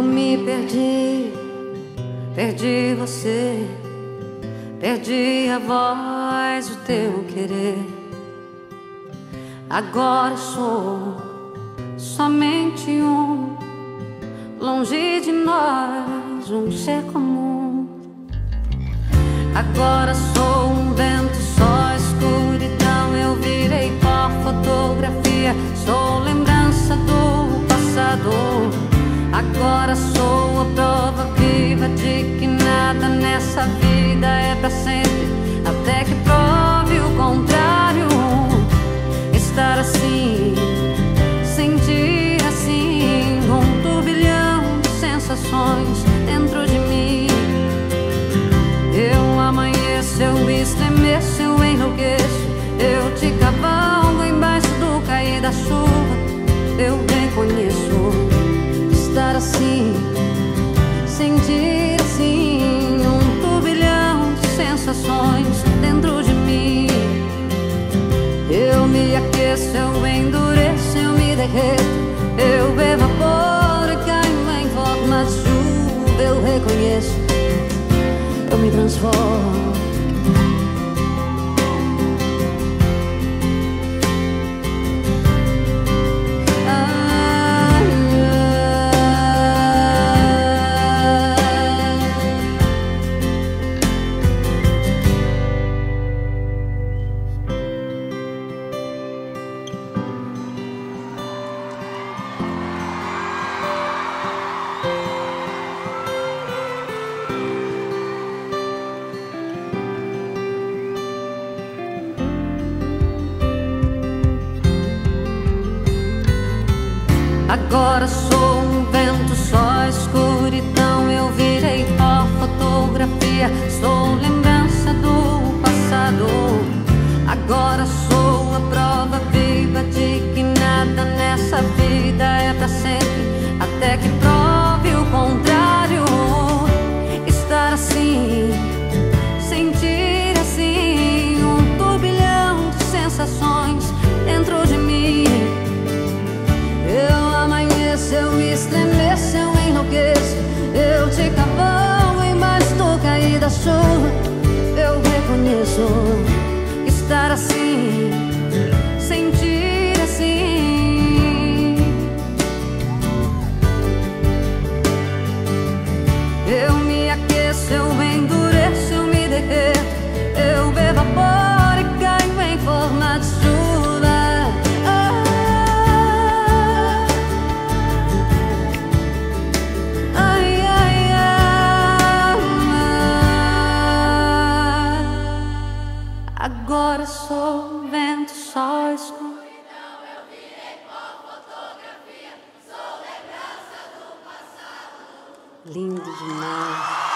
me perdi, perdi você, perdi a voz, o teu querer. Agora sou somente um, longe de nós, um ser comum. Agora sou viva de que nada nessa vida é pra sempre. Até que prove o contrário. Estar assim, sentir assim, um turbilhão de sensações dentro de mim. Eu amanheço, eu estremeço, eu enlouqueço. Eu te cavalgo embaixo do cair da chuva. Eu reconheço estar assim, sentir chuva. Eu reconheço, eu me transformo. Agora sou um vento, só escuridão. Eu virei pó, fotografia. Sou lembrança do passado. Agora sou a prova viva de que nada nessa vida é pra sempre. Eu estremeço, eu enlouqueço. Eu te cavalgo embaixo do cair da chuva. Eu reconheço estar assim, escuro. Lindo demais.